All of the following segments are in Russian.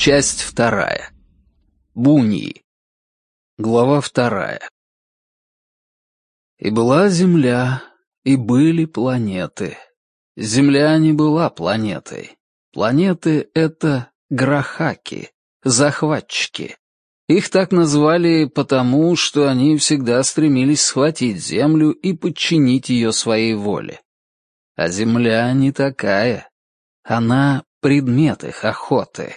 Часть вторая. Буньи. Глава вторая. И была Земля, и были планеты. Земля не была планетой. Планеты — это грахаки, захватчики. Их так назвали потому, что они всегда стремились схватить Землю и подчинить ее своей воле. А Земля не такая. Она — предмет их охоты.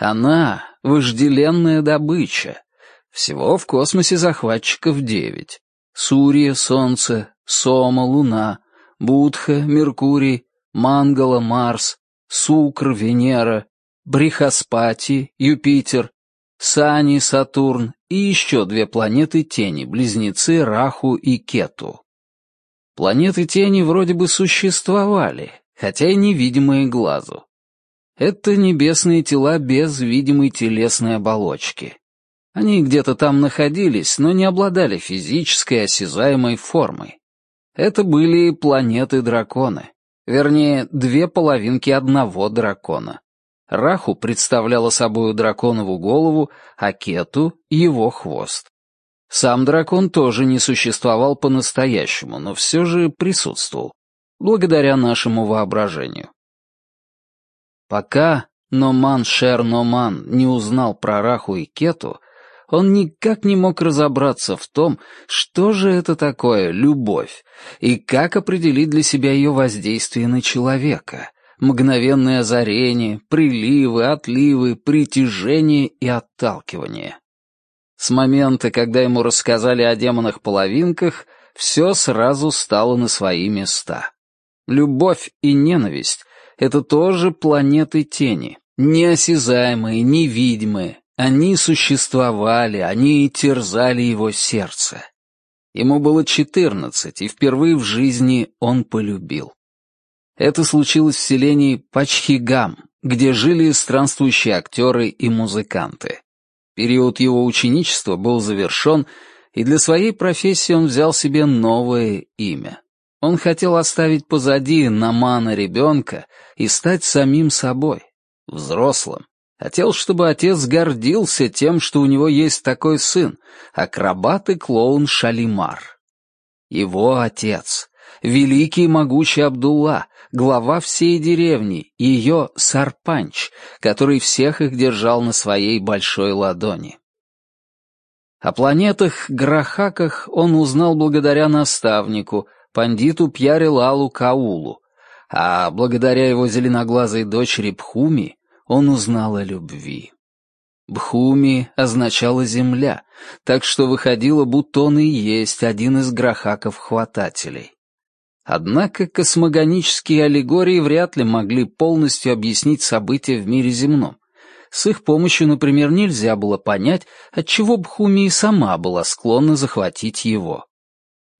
Она — вожделенная добыча. Всего в космосе захватчиков девять. Сурья — Солнце, Сома — Луна, Будха — Меркурий, Мангала — Марс, Сукр — Венера, Брихаспати — Юпитер, Сани — Сатурн и еще две планеты тени, близнецы Раху и Кету. Планеты тени вроде бы существовали, хотя и невидимые глазу. Это небесные тела без видимой телесной оболочки. Они где-то там находились, но не обладали физической осязаемой формой. Это были планеты-драконы. Вернее, две половинки одного дракона. Раху представляла собою драконову голову, а Кету — его хвост. Сам дракон тоже не существовал по-настоящему, но все же присутствовал, благодаря нашему воображению. Пока Номан Шер Номан не узнал про Раху и Кету, он никак не мог разобраться в том, что же это такое любовь, и как определить для себя ее воздействие на человека, мгновенное озарение, приливы, отливы, притяжение и отталкивание. С момента, когда ему рассказали о демонах-половинках, все сразу стало на свои места. Любовь и ненависть это тоже планеты тени, неосязаемые, невидимые. Они существовали, они терзали его сердце. Ему было четырнадцать, и впервые в жизни он полюбил. Это случилось в селении Пачхигам, где жили странствующие актеры и музыканты. Период его ученичества был завершен, и для своей профессии он взял себе новое имя. Он хотел оставить позади Намана ребенка и стать самим собой, взрослым. Хотел, чтобы отец гордился тем, что у него есть такой сын, акробат и клоун Шалимар. Его отец, великий и могучий Абдулла, глава всей деревни, ее Сарпанч, который всех их держал на своей большой ладони. О планетах-грахаках он узнал благодаря наставнику — пандиту Пьяре Лалу Каулу, а благодаря его зеленоглазой дочери Бхуми он узнал о любви. Бхуми означала «земля», так что выходило, будто он и есть один из грохаков-хватателей. Однако космогонические аллегории вряд ли могли полностью объяснить события в мире земном. С их помощью, например, нельзя было понять, отчего Бхуми и сама была склонна захватить его.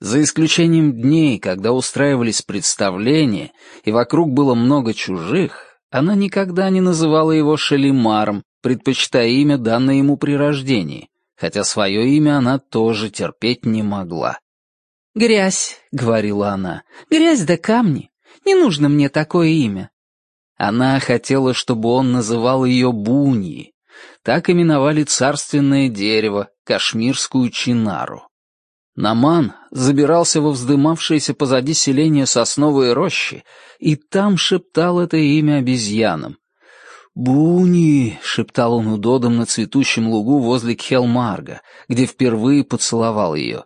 За исключением дней, когда устраивались представления, и вокруг было много чужих, она никогда не называла его Шалимаром, предпочитая имя, данное ему при рождении, хотя свое имя она тоже терпеть не могла. «Грязь», — говорила она, — «грязь да камни. Не нужно мне такое имя». Она хотела, чтобы он называл ее Буньи. Так именовали царственное дерево, кашмирскую чинару. Наман забирался во вздымавшееся позади селения сосновые рощи и там шептал это имя обезьянам. «Буни!» — шептал он удодом на цветущем лугу возле Кхелмарга, где впервые поцеловал ее.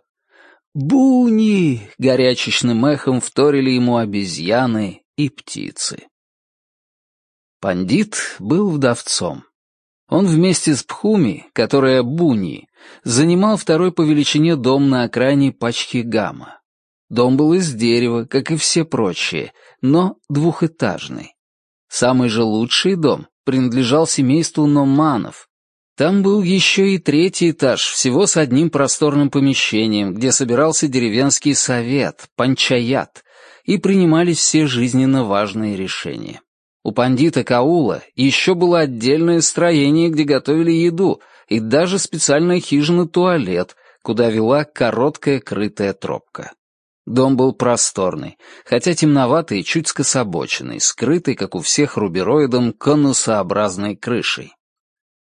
«Буни!» — горячечным эхом вторили ему обезьяны и птицы. Пандит был вдовцом. Он вместе с Пхуми, которая Буни, занимал второй по величине дом на окраине Пачхигама. Дом был из дерева, как и все прочие, но двухэтажный. Самый же лучший дом принадлежал семейству Номанов. Там был еще и третий этаж, всего с одним просторным помещением, где собирался деревенский совет, панчаят, и принимались все жизненно важные решения. У пандита Каула еще было отдельное строение, где готовили еду, и даже специальная хижина-туалет, куда вела короткая крытая тропка. Дом был просторный, хотя темноватый и чуть скособоченный, скрытый, как у всех рубероидом, конусообразной крышей.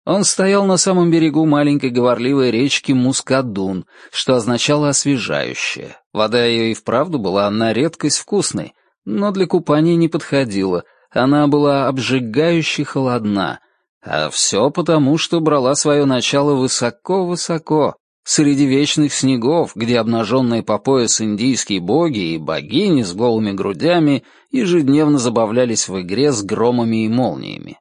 Он стоял на самом берегу маленькой говорливой речки Мускадун, что означало «освежающее». Вода ее и вправду была на редкость вкусной, но для купания не подходила, она была обжигающе холодна, а все потому, что брала свое начало высоко-высоко, среди вечных снегов, где обнаженные по пояс индийские боги и богини с голыми грудями ежедневно забавлялись в игре с громами и молниями.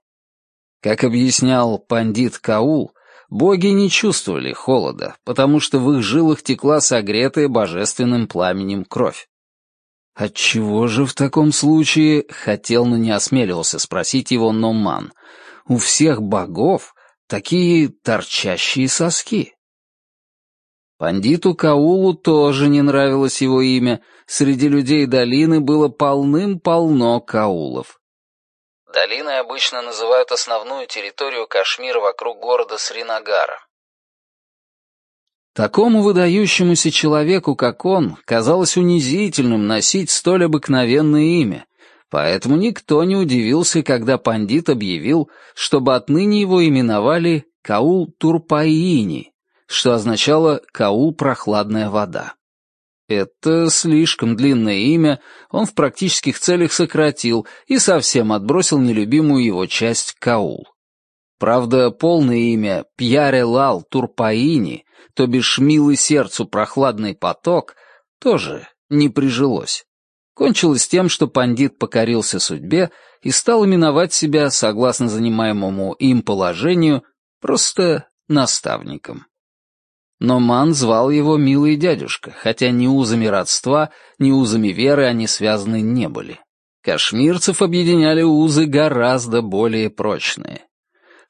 Как объяснял пандит Каул, боги не чувствовали холода, потому что в их жилах текла согретая божественным пламенем кровь. Отчего же в таком случае, хотел, но не осмеливался спросить его Номан, у всех богов такие торчащие соски? Пандиту Каулу тоже не нравилось его имя, среди людей долины было полным-полно каулов. Долиной обычно называют основную территорию Кашмира вокруг города Сринагара. Такому выдающемуся человеку, как он, казалось унизительным носить столь обыкновенное имя, поэтому никто не удивился, когда пандит объявил, чтобы отныне его именовали Каул Турпаини, что означало «Каул прохладная вода». Это слишком длинное имя он в практических целях сократил и совсем отбросил нелюбимую его часть Каул. Правда, полное имя Пьяре Лал Турпаини, то бишь «Милый сердцу прохладный поток», тоже не прижилось. Кончилось тем, что пандит покорился судьбе и стал именовать себя, согласно занимаемому им положению, просто наставником но Ман звал его «милый дядюшка», хотя ни узами родства, ни узами веры они связаны не были. Кашмирцев объединяли узы гораздо более прочные.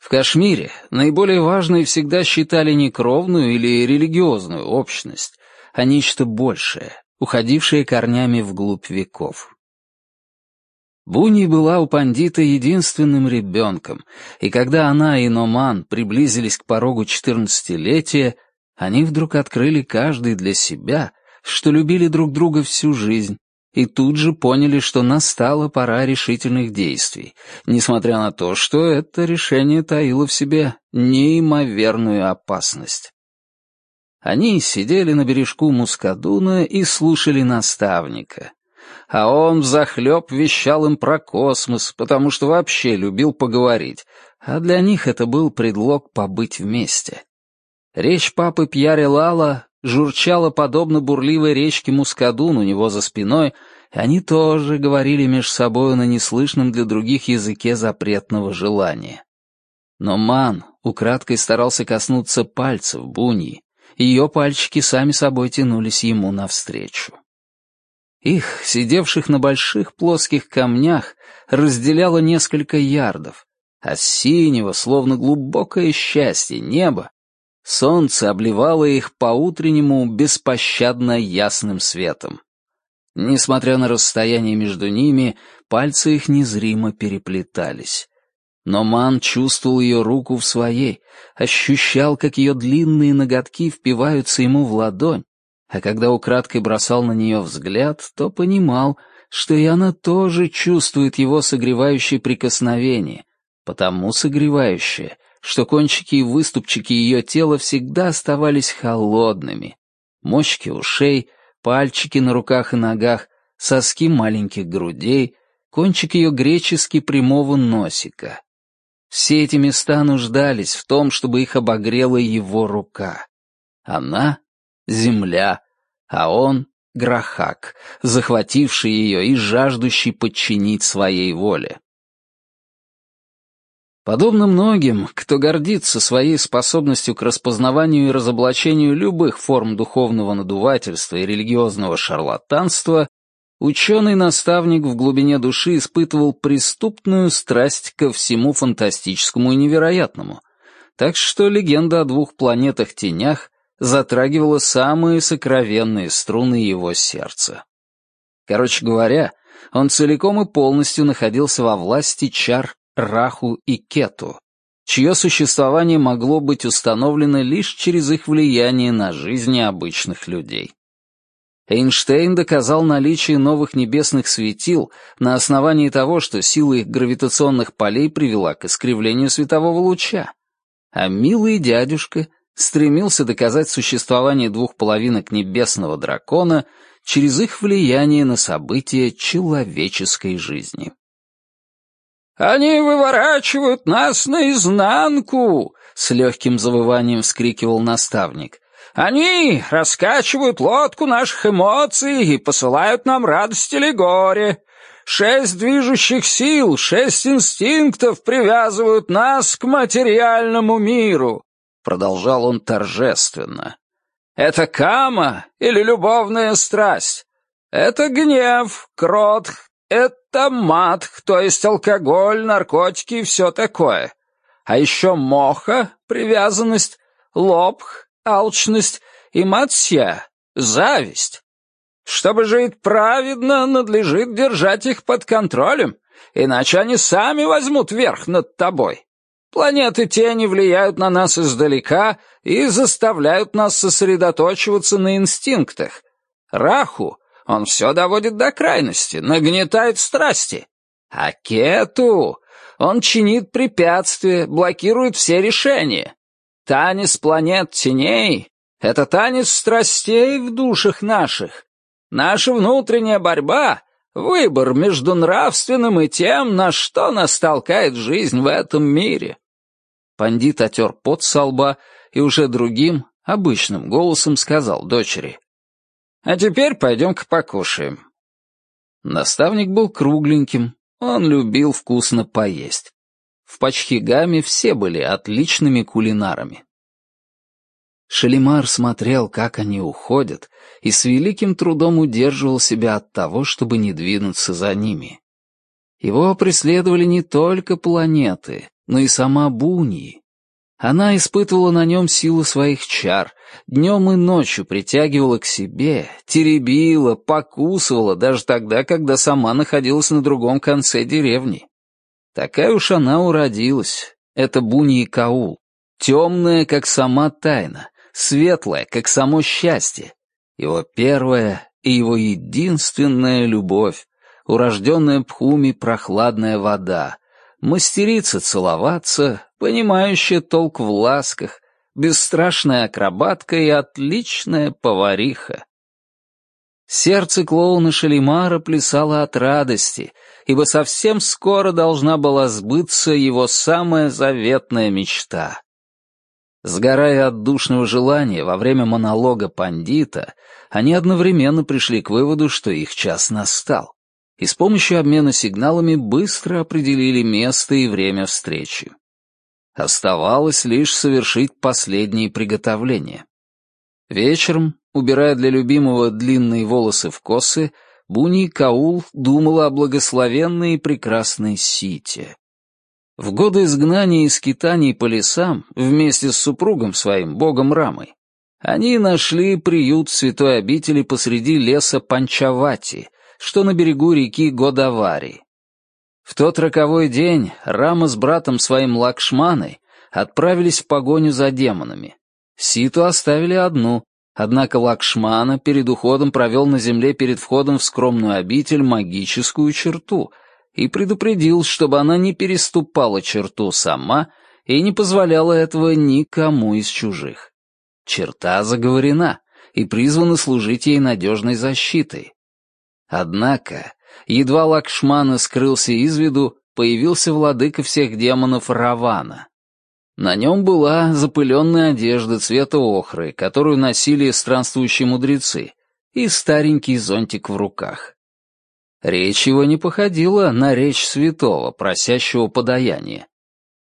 В Кашмире наиболее важной всегда считали не кровную или религиозную общность, а нечто большее, уходившее корнями вглубь веков. Буни была у пандита единственным ребенком, и когда она и Номан приблизились к порогу четырнадцатилетия, они вдруг открыли каждый для себя, что любили друг друга всю жизнь, и тут же поняли, что настала пора решительных действий, несмотря на то, что это решение таило в себе неимоверную опасность. Они сидели на бережку Мускадуна и слушали наставника. А он взахлеб вещал им про космос, потому что вообще любил поговорить, а для них это был предлог побыть вместе. Речь папы Пьяре Лала журчала подобно бурливой речке Мускадун у него за спиной, и они тоже говорили меж собою на неслышном для других языке запретного желания. Но Ман украдкой старался коснуться пальцев Буньи, ее пальчики сами собой тянулись ему навстречу. Их, сидевших на больших плоских камнях, разделяло несколько ярдов, а синего, словно глубокое счастье, неба Солнце обливало их по-утреннему беспощадно ясным светом. Несмотря на расстояние между ними, пальцы их незримо переплетались. Но Ман чувствовал ее руку в своей, ощущал, как ее длинные ноготки впиваются ему в ладонь, а когда украдкой бросал на нее взгляд, то понимал, что и она тоже чувствует его согревающее прикосновение, потому согревающее, что кончики и выступчики ее тела всегда оставались холодными. Мочки ушей, пальчики на руках и ногах, соски маленьких грудей, кончик ее гречески прямого носика. Все эти места нуждались в том, чтобы их обогрела его рука. Она — земля, а он — грохак, захвативший ее и жаждущий подчинить своей воле. Подобно многим, кто гордится своей способностью к распознаванию и разоблачению любых форм духовного надувательства и религиозного шарлатанства, ученый-наставник в глубине души испытывал преступную страсть ко всему фантастическому и невероятному, так что легенда о двух планетах-тенях затрагивала самые сокровенные струны его сердца. Короче говоря, он целиком и полностью находился во власти чар Раху и Кету, чье существование могло быть установлено лишь через их влияние на жизни обычных людей. Эйнштейн доказал наличие новых небесных светил на основании того, что сила их гравитационных полей привела к искривлению светового луча. а милый дядюшка стремился доказать существование двух половинок небесного дракона через их влияние на события человеческой жизни. «Они выворачивают нас наизнанку!» — с легким завыванием вскрикивал наставник. «Они раскачивают лодку наших эмоций и посылают нам радость или горе. Шесть движущих сил, шесть инстинктов привязывают нас к материальному миру», — продолжал он торжественно. «Это кама или любовная страсть? Это гнев, крот, это матх, то есть алкоголь, наркотики и все такое. А еще моха, привязанность, лобх, алчность и матсья, зависть. Чтобы жить праведно, надлежит держать их под контролем, иначе они сами возьмут верх над тобой. Планеты тени влияют на нас издалека и заставляют нас сосредоточиваться на инстинктах. Раху, он все доводит до крайности, нагнетает страсти. А Кету, он чинит препятствия, блокирует все решения. Танец планет теней — это танец страстей в душах наших. Наша внутренняя борьба — выбор между нравственным и тем, на что нас толкает жизнь в этом мире. Пандит отер пот со лба и уже другим, обычным голосом сказал дочери. «А теперь пойдем-ка покушаем». Наставник был кругленьким, он любил вкусно поесть. В Пачхигаме все были отличными кулинарами. Шалимар смотрел, как они уходят, и с великим трудом удерживал себя от того, чтобы не двинуться за ними. Его преследовали не только планеты, но и сама Буни. Она испытывала на нем силу своих чар, днем и ночью притягивала к себе, теребила, покусывала, даже тогда, когда сама находилась на другом конце деревни. Такая уж она уродилась. Это Буни и Каул, темная, как сама тайна, светлая, как само счастье. Его первая и его единственная любовь, урожденная Пхуми прохладная вода, мастерица целоваться, понимающая толк в ласках, бесстрашная акробатка и отличная повариха. Сердце клоуна Шалимара плясало от радости, ибо совсем скоро должна была сбыться его самая заветная мечта. Сгорая от душного желания во время монолога пандита, они одновременно пришли к выводу, что их час настал, и с помощью обмена сигналами быстро определили место и время встречи. Оставалось лишь совершить последние приготовления. Вечером, убирая для любимого длинные волосы в косы, Буни Каул думала о благословенной и прекрасной Сите. В годы изгнания и скитаний по лесам, вместе с супругом своим, богом Рамой, они нашли приют святой обители посреди леса Панчавати, что на берегу реки Годавари. В тот роковой день Рама с братом своим Лакшманой отправились в погоню за демонами. Ситу оставили одну, однако Лакшмана перед уходом провел на земле перед входом в скромную обитель магическую черту — и предупредил, чтобы она не переступала черту сама и не позволяла этого никому из чужих. Черта заговорена и призвана служить ей надежной защитой. Однако, едва Лакшмана скрылся из виду, появился владыка всех демонов Равана. На нем была запыленная одежда цвета охры, которую носили странствующие мудрецы, и старенький зонтик в руках. Речь его не походила на речь святого, просящего подаяния.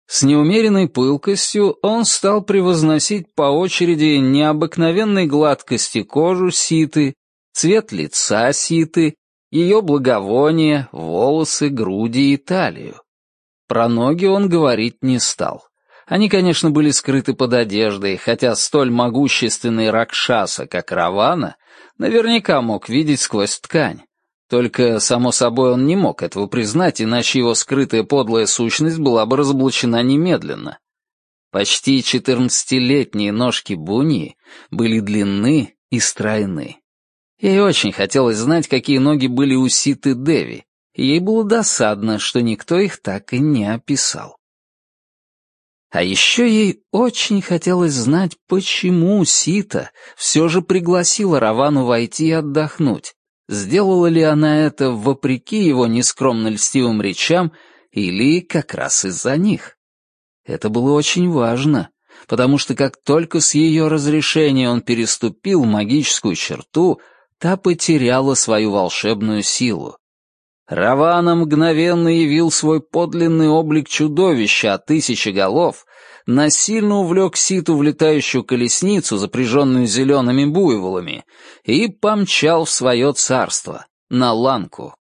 С неумеренной пылкостью он стал превозносить по очереди необыкновенной гладкости кожу ситы, цвет лица ситы, ее благовоние, волосы, груди и талию. Про ноги он говорить не стал. Они, конечно, были скрыты под одеждой, хотя столь могущественный Ракшаса, как Равана, наверняка мог видеть сквозь ткань. Только, само собой, он не мог этого признать, иначе его скрытая подлая сущность была бы разоблачена немедленно. Почти четырнадцатилетние ножки Буни были длинны и стройны. Ей очень хотелось знать, какие ноги были у Ситы Деви, и ей было досадно, что никто их так и не описал. А еще ей очень хотелось знать, почему Сита все же пригласила Равану войти и отдохнуть. Сделала ли она это вопреки его нескромно льстивым речам или как раз из-за них? Это было очень важно, потому что как только с ее разрешения он переступил магическую черту, та потеряла свою волшебную силу. Равана мгновенно явил свой подлинный облик чудовища о тысячи голов, насильно увлек Ситу в летающую колесницу, запряженную зелеными буйволами, и помчал в свое царство, на ланку.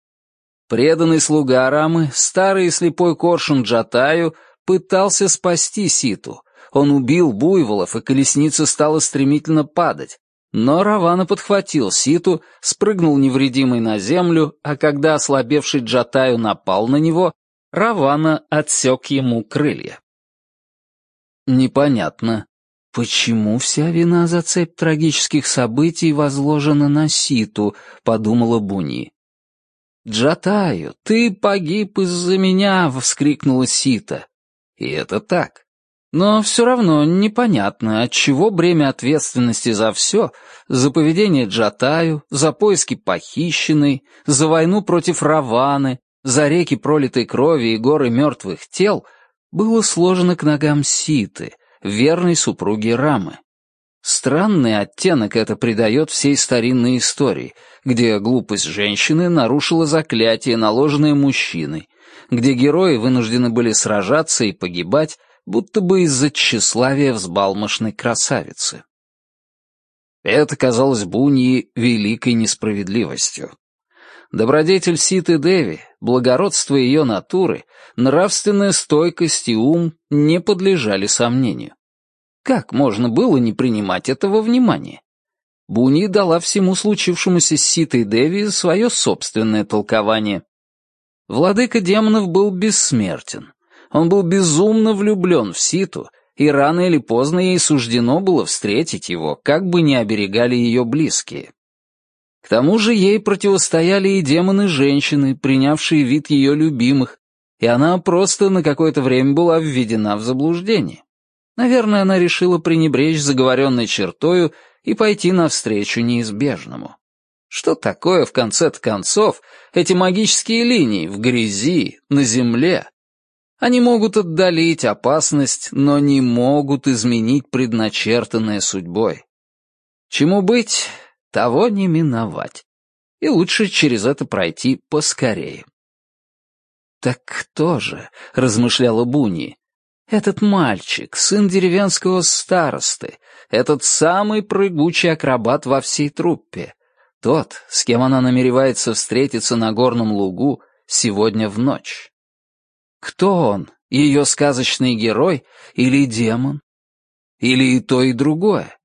Преданный слуга Рамы, старый слепой коршун Джатаю, пытался спасти Ситу. Он убил буйволов, и колесница стала стремительно падать. Но Равана подхватил Ситу, спрыгнул невредимый на землю, а когда ослабевший Джатаю напал на него, Равана отсек ему крылья. Непонятно, почему вся вина за цепь трагических событий возложена на Ситу, подумала Буни. «Джатаю, ты погиб из-за меня!» — вскрикнула Сита. И это так. Но все равно непонятно, отчего бремя ответственности за все, за поведение Джатаю, за поиски похищенной, за войну против Раваны, за реки пролитой крови и горы мертвых тел, было сложено к ногам Ситы, верной супруги Рамы. Странный оттенок это придает всей старинной истории, где глупость женщины нарушила заклятие, наложенное мужчиной, где герои вынуждены были сражаться и погибать, будто бы из-за тщеславия взбалмошной красавицы. Это казалось Буньи великой несправедливостью. Добродетель Ситы Деви, благородство ее натуры, нравственная стойкость и ум не подлежали сомнению. Как можно было не принимать этого внимания? Буни дала всему случившемуся с Ситой Деви свое собственное толкование. Владыка демонов был бессмертен. Он был безумно влюблен в Ситу, и рано или поздно ей суждено было встретить его, как бы ни оберегали ее близкие. К тому же ей противостояли и демоны-женщины, принявшие вид ее любимых, и она просто на какое-то время была введена в заблуждение. Наверное, она решила пренебречь заговоренной чертою и пойти навстречу неизбежному. Что такое, в конце концов, эти магические линии в грязи, на земле, они могут отдалить опасность, но не могут изменить предначертанное судьбой. Чему быть, того не миновать. И лучше через это пройти поскорее. «Так кто же?» — размышляла Буни. «Этот мальчик, сын деревенского старосты, этот самый прыгучий акробат во всей труппе, тот, с кем она намеревается встретиться на горном лугу сегодня в ночь». Кто он, ее сказочный герой или демон? Или и то, и другое?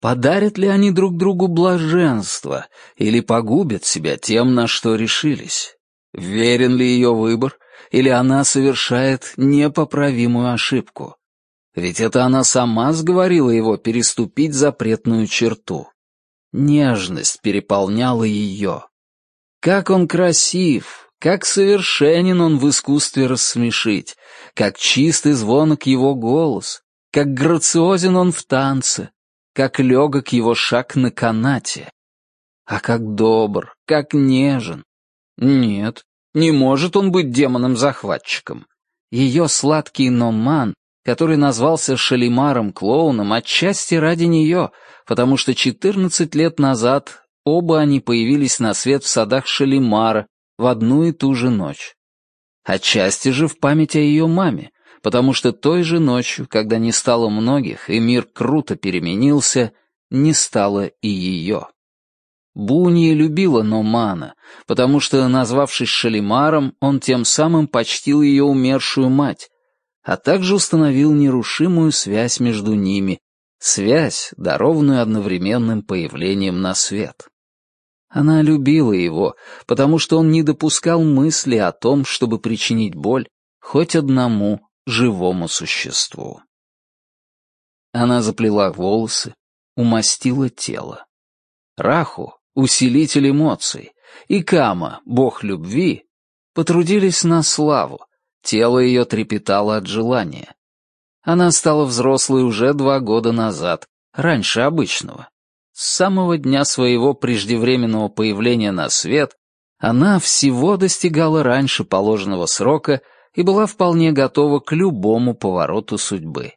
Подарят ли они друг другу блаженство или погубят себя тем, на что решились? Верен ли ее выбор, или она совершает непоправимую ошибку? Ведь это она сама сговорила его переступить запретную черту. Нежность переполняла ее. Как он красив, как совершенен он в искусстве рассмешить, как чистый звонок его голос, как грациозен он в танце, как легок его шаг на канате. А как добр, как нежен. Нет, не может он быть демоном-захватчиком. Ее сладкий номан, который назвался Шалимаром-клоуном, отчасти ради нее, потому что четырнадцать лет назад оба они появились на свет в садах Шалимара, в одну и ту же ночь. Отчасти же в память о ее маме, потому что той же ночью, когда не стало многих и мир круто переменился, не стало и ее. Буния любила Номана, потому что, назвавшись Шалимаром, он тем самым почтил ее умершую мать, а также установил нерушимую связь между ними, связь, дарованную одновременным появлением на свет. Она любила его, потому что он не допускал мысли о том, чтобы причинить боль хоть одному живому существу. Она заплела волосы, умастила тело. Раху, усилитель эмоций, и Кама, бог любви, потрудились на славу, тело ее трепетало от желания. Она стала взрослой уже два года назад, раньше обычного. С самого дня своего преждевременного появления на свет она всего достигала раньше положенного срока и была вполне готова к любому повороту судьбы.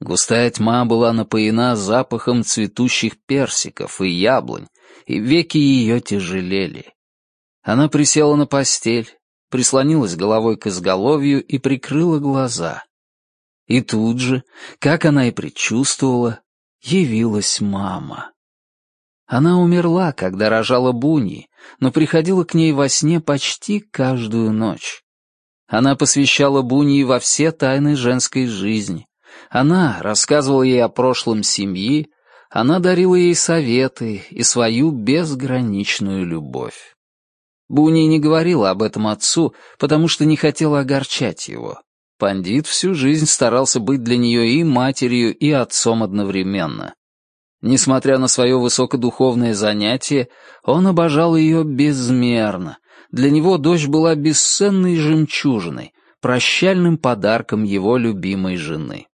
Густая тьма была напоена запахом цветущих персиков и яблонь, и веки ее тяжелели. Она присела на постель, прислонилась головой к изголовью и прикрыла глаза. И тут же, как она и предчувствовала, явилась мама. Она умерла, когда рожала Буни, но приходила к ней во сне почти каждую ночь. Она посвящала Буни во все тайны женской жизни. Она рассказывала ей о прошлом семьи, она дарила ей советы и свою безграничную любовь. Буни не говорила об этом отцу, потому что не хотела огорчать его. Пандит всю жизнь старался быть для нее и матерью, и отцом одновременно. Несмотря на свое высокодуховное занятие, он обожал ее безмерно. Для него дочь была бесценной жемчужиной, прощальным подарком его любимой жены.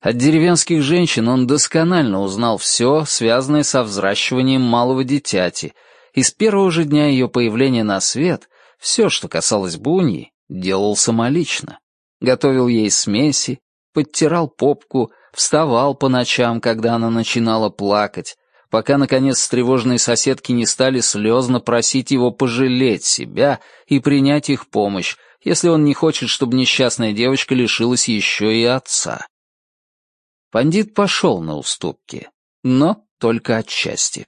От деревенских женщин он досконально узнал все, связанное со взращиванием малого дитяти, и с первого же дня ее появления на свет все, что касалось Буньи, делал самолично готовил ей смеси, подтирал попку, вставал по ночам, когда она начинала плакать, пока, наконец, встревоженные соседки не стали слезно просить его пожалеть себя и принять их помощь, если он не хочет, чтобы несчастная девочка лишилась еще и отца. Пандит пошел на уступки, но только отчасти.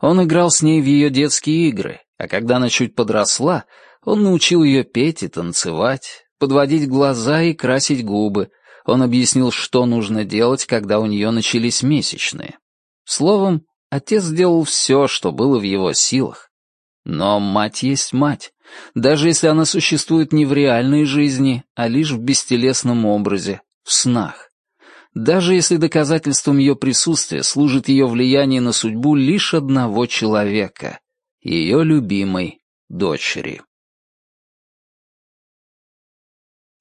Он играл с ней в ее детские игры, а когда она чуть подросла, он научил ее петь и танцевать, подводить глаза и красить губы. Он объяснил, что нужно делать, когда у нее начались месячные. Словом, отец сделал все, что было в его силах. Но мать есть мать, даже если она существует не в реальной жизни, а лишь в бестелесном образе, в снах. Даже если доказательством ее присутствия служит ее влияние на судьбу лишь одного человека — ее любимой дочери.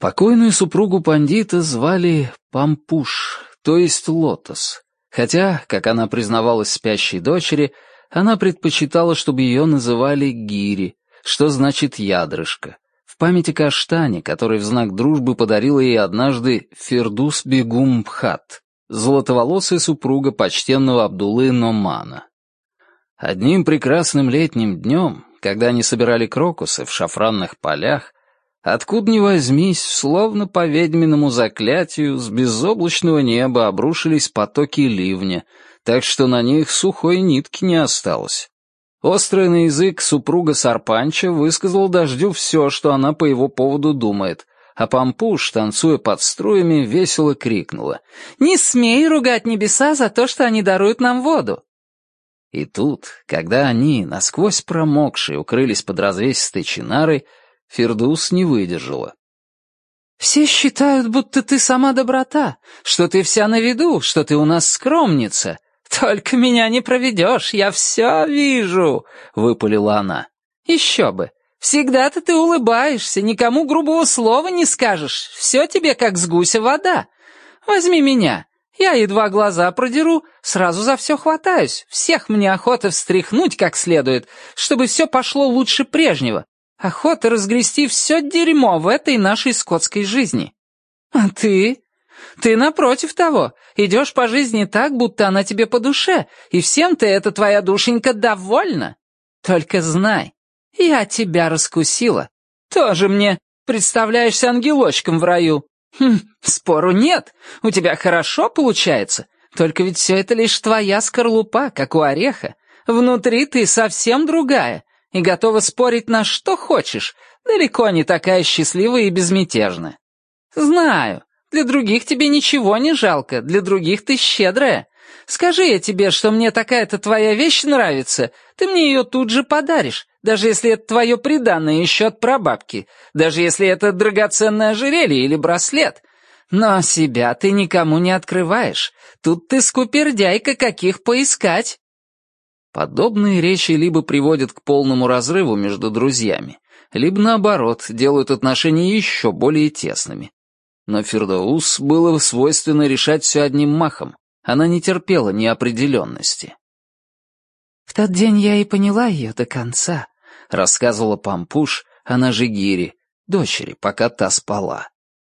Покойную супругу пандита звали Пампуш, то есть Лотос, хотя, как она признавалась спящей дочери, она предпочитала, чтобы ее называли Гири, что значит ядрышко, в память о каштане, который в знак дружбы подарила ей однажды Фердус Бегум Бхат, золотоволосая супруга почтенного Абдулы Номана. Одним прекрасным летним днем, когда они собирали крокусы в шафранных полях, Откуда ни возьмись, словно по ведьминому заклятию, с безоблачного неба обрушились потоки ливня, так что на них сухой нитки не осталось. Острый на язык супруга Сарпанча высказал дождю все, что она по его поводу думает, а Пампуш, танцуя под струями, весело крикнула «Не смей ругать небеса за то, что они даруют нам воду!» И тут, когда они, насквозь промокшие, укрылись под развесистой чинарой, Фердус не выдержала. «Все считают, будто ты сама доброта, что ты вся на виду, что ты у нас скромница. Только меня не проведешь, я все вижу», — выпалила она. «Еще бы. Всегда-то ты улыбаешься, никому грубого слова не скажешь. Все тебе как с гуся вода. Возьми меня. Я едва глаза продеру, сразу за все хватаюсь. Всех мне охота встряхнуть как следует, чтобы все пошло лучше прежнего. Охота разгрести все дерьмо в этой нашей скотской жизни. А ты? Ты, напротив того, идешь по жизни так, будто она тебе по душе, и всем ты, эта твоя душенька, довольна. Только знай, я тебя раскусила. Тоже мне представляешься ангелочком в раю. Хм, спору нет, у тебя хорошо получается. Только ведь все это лишь твоя скорлупа, как у ореха. Внутри ты совсем другая, и готова спорить на что хочешь, далеко не такая счастливая и безмятежная. Знаю, для других тебе ничего не жалко, для других ты щедрая. Скажи я тебе, что мне такая-то твоя вещь нравится, ты мне ее тут же подаришь, даже если это твое приданное еще от прабабки, даже если это драгоценное ожерелье или браслет. Но себя ты никому не открываешь. Тут ты скупердяйка, каких поискать. Подобные речи либо приводят к полному разрыву между друзьями, либо, наоборот, делают отношения еще более тесными. Но Фердоус было свойственно решать все одним махом. Она не терпела неопределенности. «В тот день я и поняла ее до конца», — рассказывала Пампуш, она же Гири, дочери, пока та спала.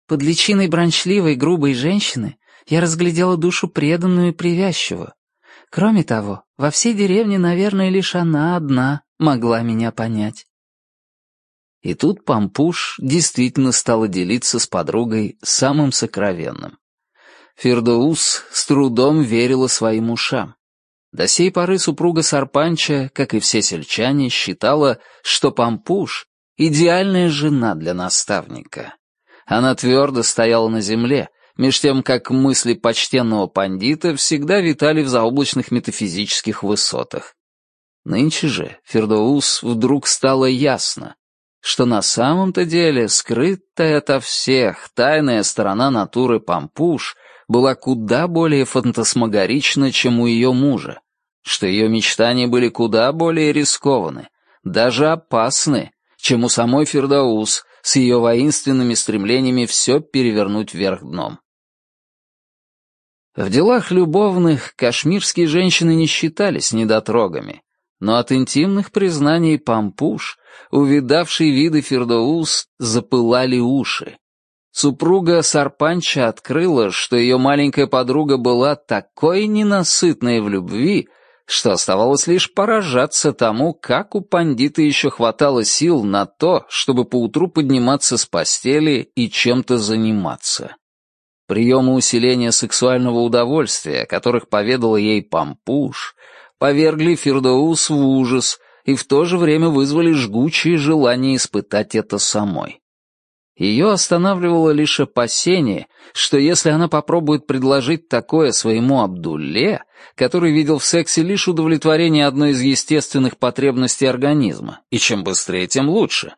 «Под личиной брончливой, грубой женщины я разглядела душу преданную и привязчивую. Кроме того, во всей деревне, наверное, лишь она одна могла меня понять». И тут Пампуш действительно стала делиться с подругой самым сокровенным. Фердоус с трудом верила своим ушам. До сей поры супруга Сарпанча, как и все сельчане, считала, что Пампуш — идеальная жена для наставника. Она твердо стояла на земле, меж тем как мысли почтенного пандита всегда витали в заоблачных метафизических высотах. Нынче же Фердоус вдруг стало ясно, что на самом-то деле скрытая ото всех тайная сторона натуры Пампуш была куда более фантасмагорична, чем у ее мужа, что ее мечтания были куда более рискованы, даже опасны, чем у самой Фердаус с ее воинственными стремлениями все перевернуть вверх дном. В делах любовных кашмирские женщины не считались недотрогами, но от интимных признаний Пампуш, увидавший виды Фердоус, запылали уши. Супруга Сарпанча открыла, что ее маленькая подруга была такой ненасытной в любви, что оставалось лишь поражаться тому, как у пандита еще хватало сил на то, чтобы поутру подниматься с постели и чем-то заниматься. Приемы усиления сексуального удовольствия, о которых поведала ей Пампуш, повергли Фердоус в ужас и в то же время вызвали жгучее желание испытать это самой. Ее останавливало лишь опасение, что если она попробует предложить такое своему Абдулле, который видел в сексе лишь удовлетворение одной из естественных потребностей организма, и чем быстрее, тем лучше,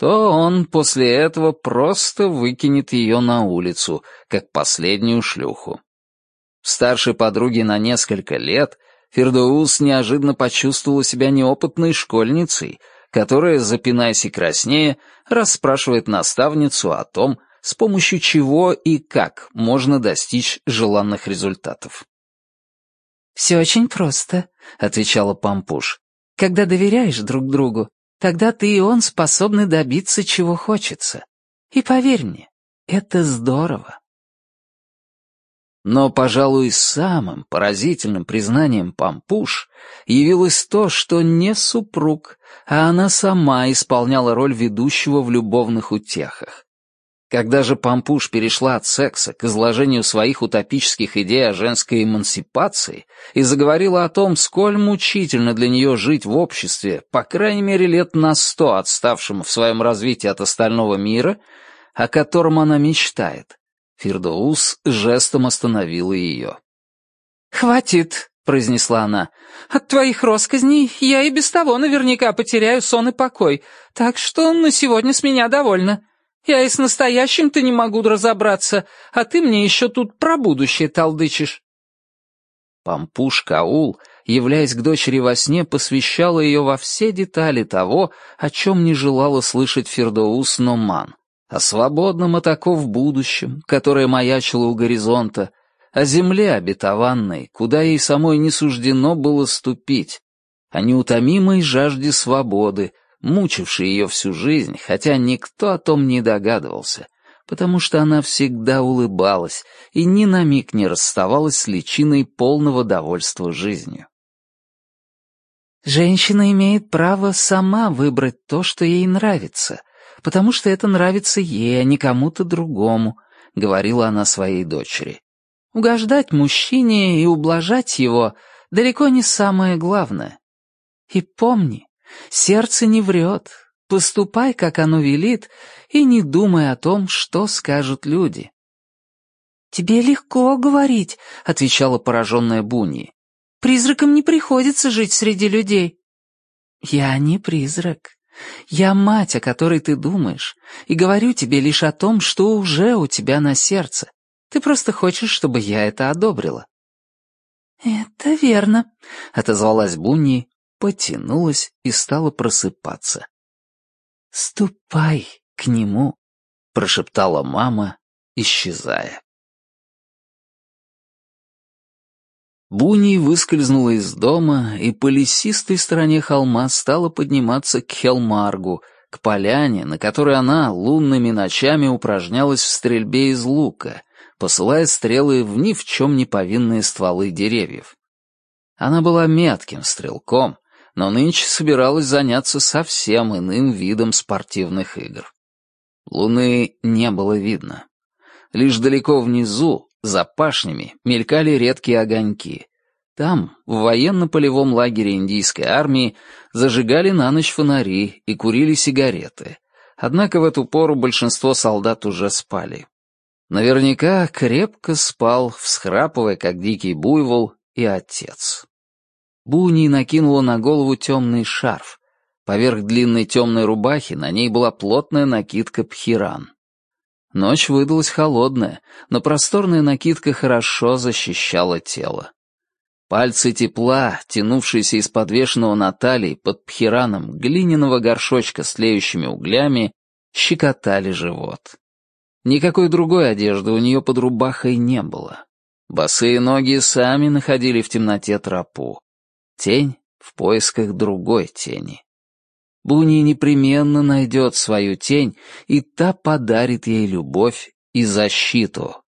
то он после этого просто выкинет ее на улицу, как последнюю шлюху. Старшей подруге на несколько лет Фердоус неожиданно почувствовала себя неопытной школьницей, которая, запинаясь и краснея, расспрашивает наставницу о том, с помощью чего и как можно достичь желанных результатов. «Все очень просто», — отвечала Пампуш. «Когда доверяешь друг другу, тогда ты и он способны добиться, чего хочется. И поверь мне, это здорово». Но, пожалуй, самым поразительным признанием Пампуш явилось то, что не супруг, а она сама исполняла роль ведущего в любовных утехах. Когда же Пампуш перешла от секса к изложению своих утопических идей о женской эмансипации и заговорила о том, сколь мучительно для нее жить в обществе, по крайней мере лет на сто отставшем в своем развитии от остального мира, о котором она мечтает, Фирдоус жестом остановила ее. «Хватит», — произнесла она. «От твоих росказней я и без того наверняка потеряю сон и покой, так что на сегодня с меня довольно. Я и с настоящим-то не могу разобраться, а ты мне еще тут про будущее толдычишь». Пампуш Каул, являясь к дочери во сне, посвящала ее во все детали того, о чем не желала слышать Фердоус Номан. О свободном от оков будущем, которое маячило у горизонта, о земле обетованной, куда ей самой не суждено было ступить, о неутомимой жажде свободы, мучившей ее всю жизнь, хотя никто о том не догадывался, потому что она всегда улыбалась и ни на миг не расставалась с личиной полного довольства жизнью. «Женщина имеет право сама выбрать то, что ей нравится», потому что это нравится ей, а не кому-то другому», — говорила она своей дочери. «Угождать мужчине и ублажать его далеко не самое главное. И помни, сердце не врет, поступай, как оно велит, и не думай о том, что скажут люди». «Тебе легко говорить», — отвечала пораженная Буни. «Призракам не приходится жить среди людей». «Я не призрак», я мать, о которой ты думаешь, и говорю тебе лишь о том, что уже у тебя на сердце. Ты просто хочешь, чтобы я это одобрила». «Это верно», — отозвалась Бунни, потянулась и стала просыпаться. «Ступай к нему», — прошептала мама исчезая. Буни выскользнула из дома и по лесистой стороне холма стала подниматься к Хелмаргу, к поляне, на которой она лунными ночами упражнялась в стрельбе из лука, посылая стрелы в ни в чем не повинные стволы деревьев. Она была метким стрелком, но нынче собиралась заняться совсем иным видом спортивных игр. Луны не было видно. Лишь далеко внизу, за пашнями, мелькали редкие огоньки. Там, в военно-полевом лагере индийской армии, зажигали на ночь фонари и курили сигареты. Однако в эту пору большинство солдат уже спали. Наверняка крепко спал, всхрапывая, как дикий буйвол, и отец. Буни накинула на голову темный шарф. Поверх длинной темной рубахи на ней была плотная накидка пхиран. Ночь выдалась холодная, но просторная накидка хорошо защищала тело. Пальцы тепла, тянувшиеся из подвешенного на талии под пхираном глиняного горшочка с тлеющими углями, щекотали живот. Никакой другой одежды у нее под рубахой не было. Босые ноги сами находили в темноте тропу. Тень в поисках другой тени. Буни непременно найдет свою тень, и та подарит ей любовь и защиту.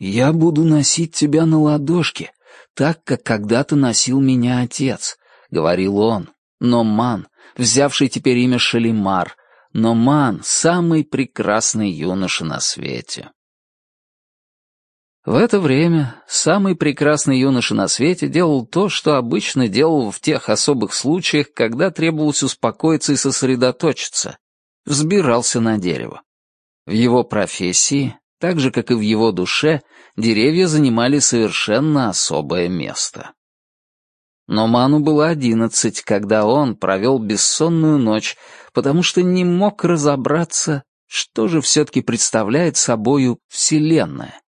«Я буду носить тебя на ладошке, так, как когда-то носил меня отец», — говорил он. Но Ман, взявший теперь имя Шалимар, но Ман — самый прекрасный юноша на свете. В это время самый прекрасный юноша на свете делал то, что обычно делал в тех особых случаях, когда требовалось успокоиться и сосредоточиться. Взбирался на дерево. В его профессии, так же, как и в его душе, деревья занимали совершенно особое место. Но Ману было одиннадцать, когда он провел бессонную ночь, потому что не мог разобраться, что же все-таки представляет собою Вселенная.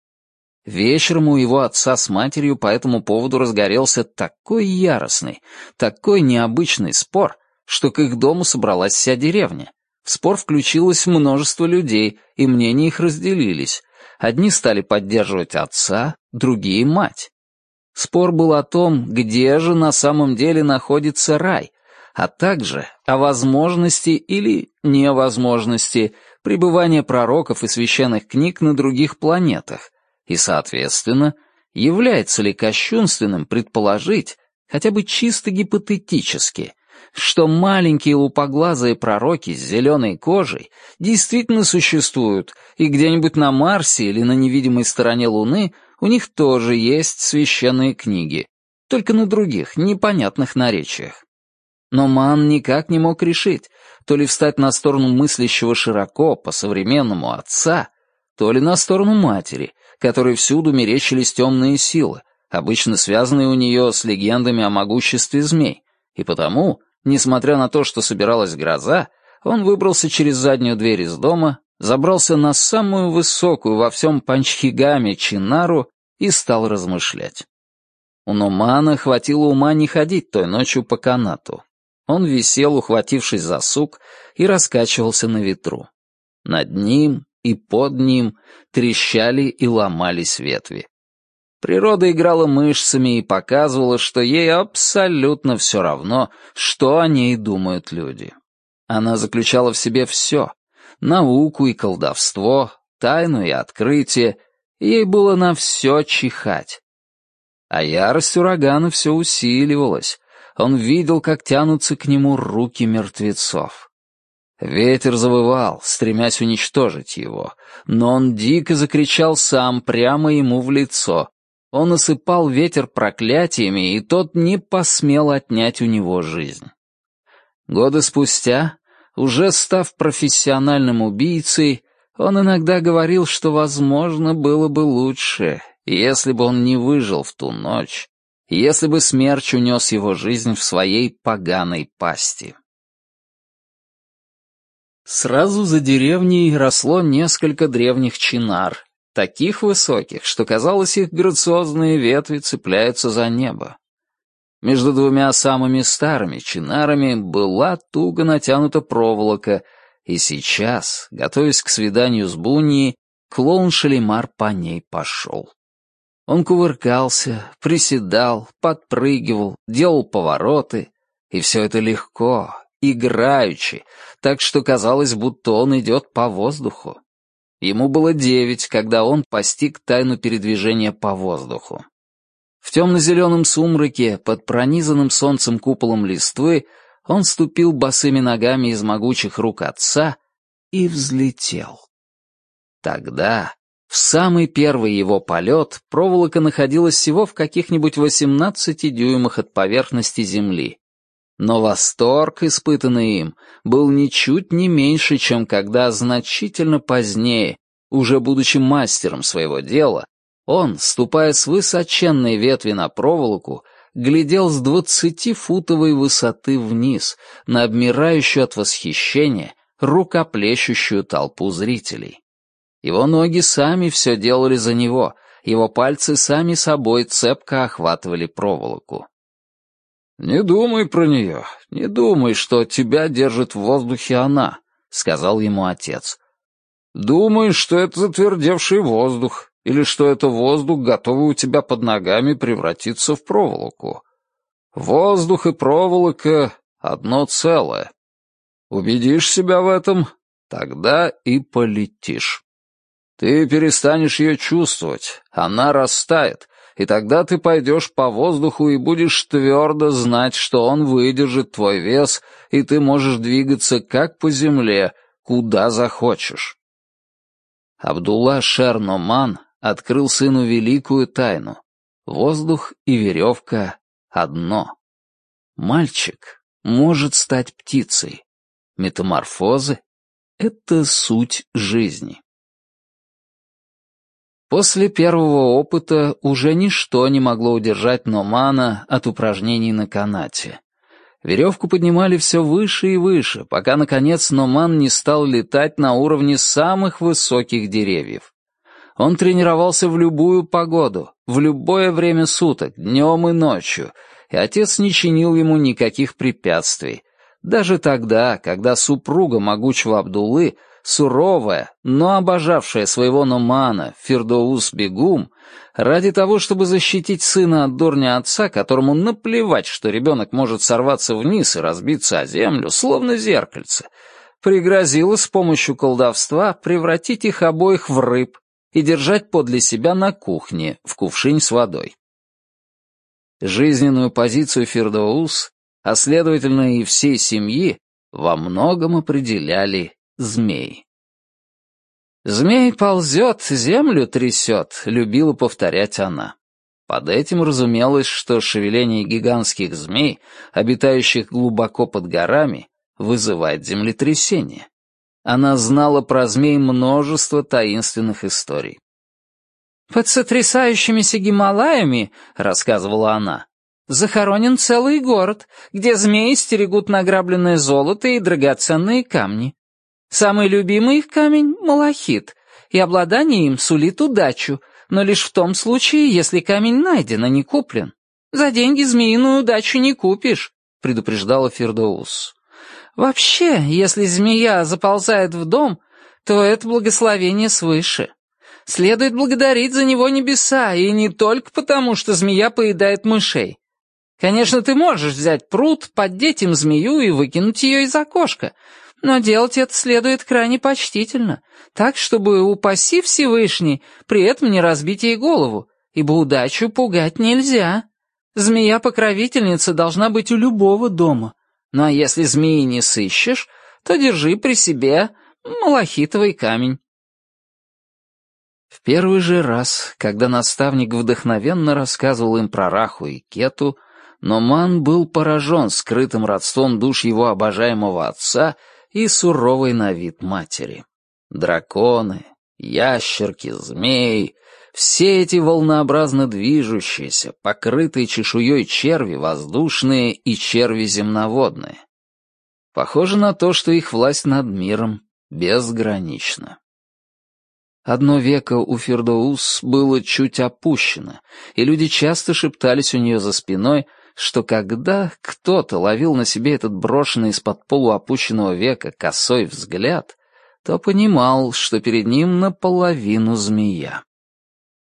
Вечером у его отца с матерью по этому поводу разгорелся такой яростный, такой необычный спор, что к их дому собралась вся деревня. В спор включилось множество людей, и мнения их разделились. Одни стали поддерживать отца, другие — мать. Спор был о том, где же на самом деле находится рай, а также о возможности или невозможности пребывания пророков и священных книг на других планетах, и, соответственно, является ли кощунственным предположить, хотя бы чисто гипотетически, что маленькие лупоглазые пророки с зеленой кожей действительно существуют, и где-нибудь на Марсе или на невидимой стороне Луны у них тоже есть священные книги, только на других, непонятных наречиях. Но Ман никак не мог решить, то ли встать на сторону мыслящего широко, по-современному отца, то ли на сторону матери, которой всюду мерещились темные силы, обычно связанные у нее с легендами о могуществе змей, и потому, несмотря на то, что собиралась гроза, он выбрался через заднюю дверь из дома, забрался на самую высокую во всем Панчхигаме Чинару и стал размышлять. У Нумана хватило ума не ходить той ночью по канату. Он висел, ухватившись за сук, и раскачивался на ветру. Над ним и под ним трещали и ломались ветви. Природа играла мышцами и показывала, что ей абсолютно все равно, что о ней думают люди. Она заключала в себе все — науку и колдовство, тайну и открытие, ей было на все чихать. А ярость урагана все усиливалась, он видел, как тянутся к нему руки мертвецов. Ветер завывал, стремясь уничтожить его, но он дико закричал сам прямо ему в лицо. Он осыпал ветер проклятиями, и тот не посмел отнять у него жизнь. Годы спустя, уже став профессиональным убийцей, он иногда говорил, что, возможно, было бы лучше, если бы он не выжил в ту ночь, если бы смерч унес его жизнь в своей поганой пасти. Сразу за деревней росло несколько древних чинар, таких высоких, что, казалось, их грациозные ветви цепляются за небо. Между двумя самыми старыми чинарами была туго натянута проволока, и сейчас, готовясь к свиданию с Буньей, клоун Шалимар по ней пошел. Он кувыркался, приседал, подпрыгивал, делал повороты, и все это легко, играючи, так что казалось, будто он идет по воздуху. Ему было девять, когда он постиг тайну передвижения по воздуху. В темно-зеленом сумраке, под пронизанным солнцем куполом листвы, он ступил босыми ногами из могучих рук отца и взлетел. Тогда, в самый первый его полет, проволока находилась всего в каких-нибудь 18 дюймах от поверхности Земли. Но восторг, испытанный им, был ничуть не меньше, чем когда значительно позднее, уже будучи мастером своего дела, он, ступая с высоченной ветви на проволоку, глядел с двадцатифутовой высоты вниз на обмирающую от восхищения рукоплещущую толпу зрителей. Его ноги сами все делали за него, его пальцы сами собой цепко охватывали проволоку. «Не думай про нее, не думай, что тебя держит в воздухе она», — сказал ему отец. «Думай, что это затвердевший воздух, или что это воздух, готовый у тебя под ногами превратиться в проволоку. Воздух и проволока — одно целое. Убедишь себя в этом, тогда и полетишь. Ты перестанешь ее чувствовать, она растает, и тогда ты пойдешь по воздуху и будешь твердо знать, что он выдержит твой вес, и ты можешь двигаться как по земле, куда захочешь. Абдулла Шерноман открыл сыну великую тайну. Воздух и веревка — одно. Мальчик может стать птицей. Метаморфозы — это суть жизни. После первого опыта уже ничто не могло удержать Номана от упражнений на канате. Веревку поднимали все выше и выше, пока, наконец, Номан не стал летать на уровне самых высоких деревьев. Он тренировался в любую погоду, в любое время суток, днем и ночью, и отец не чинил ему никаких препятствий, даже тогда, когда супруга могучего Абдулы, суровая, но обожавшая своего Номана, Фердоус Бегум, ради того, чтобы защитить сына от дурня отца, которому наплевать, что ребенок может сорваться вниз и разбиться о землю, словно зеркальце, пригрозила с помощью колдовства превратить их обоих в рыб и держать подле себя на кухне в кувшинь с водой. Жизненную позицию Фердоус а следовательно и всей семьи, во многом определяли змеи. «Змей ползет, землю трясет», — любила повторять она. Под этим разумелось, что шевеление гигантских змей, обитающих глубоко под горами, вызывает землетрясение. Она знала про змей множество таинственных историй. «Под сотрясающимися Гималаями, — рассказывала она, захоронен целый город, где змеи стерегут награбленное золото и драгоценные камни. Самый любимый их камень — малахит, и обладание им сулит удачу, но лишь в том случае, если камень найден, а не куплен. За деньги змеиную удачу не купишь, — предупреждала Фердоус. Вообще, если змея заползает в дом, то это благословение свыше. Следует благодарить за него небеса, и не только потому, что змея поедает мышей. Конечно, ты можешь взять пруд, поддеть им змею и выкинуть ее из окошка, но делать это следует крайне почтительно, так, чтобы, упаси Всевышний, при этом не разбить ей голову, ибо удачу пугать нельзя. Змея-покровительница должна быть у любого дома, ну если змеи не сыщешь, то держи при себе малахитовый камень. В первый же раз, когда наставник вдохновенно рассказывал им про Раху и Кету, но Ман был поражен скрытым родством душ его обожаемого отца и суровой на вид матери. Драконы, ящерки, змеи — все эти волнообразно движущиеся, покрытые чешуей черви воздушные и черви земноводные. Похоже на то, что их власть над миром безгранична. Одно веко у Фердоус было чуть опущено, и люди часто шептались у нее за спиной, что когда кто-то ловил на себе этот брошенный из-под полуопущенного века косой взгляд, то понимал, что перед ним наполовину змея.